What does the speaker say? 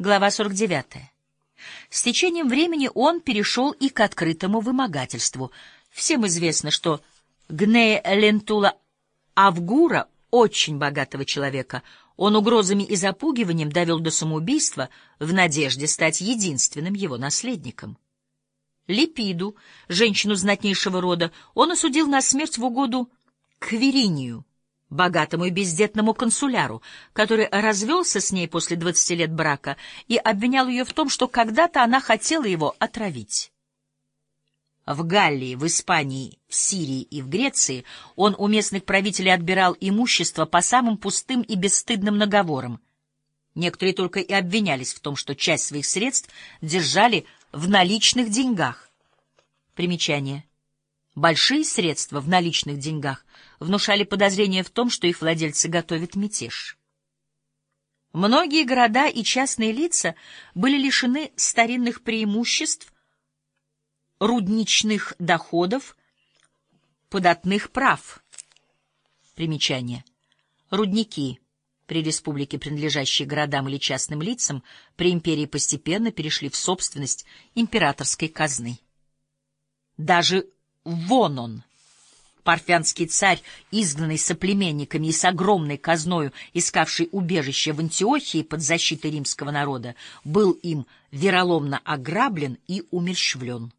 Глава 49. С течением времени он перешел и к открытому вымогательству. Всем известно, что Гнея Лентула Авгура, очень богатого человека, он угрозами и запугиванием довел до самоубийства в надежде стать единственным его наследником. Липиду, женщину знатнейшего рода, он осудил на смерть в угоду Кверинию, богатому и бездетному консуляру, который развелся с ней после двадцати лет брака и обвинял ее в том, что когда-то она хотела его отравить. В Галлии, в Испании, в Сирии и в Греции он у местных правителей отбирал имущество по самым пустым и бесстыдным наговорам. Некоторые только и обвинялись в том, что часть своих средств держали в наличных деньгах. Примечание. Большие средства в наличных деньгах внушали подозрение в том, что их владельцы готовят мятеж. Многие города и частные лица были лишены старинных преимуществ, рудничных доходов, податных прав. Примечание. Рудники при республике, принадлежащие городам или частным лицам, при империи постепенно перешли в собственность императорской казны. Даже Вон он, парфянский царь, изгнанный соплеменниками и с огромной казною, искавший убежище в Антиохии под защитой римского народа, был им вероломно ограблен и умерщвлен.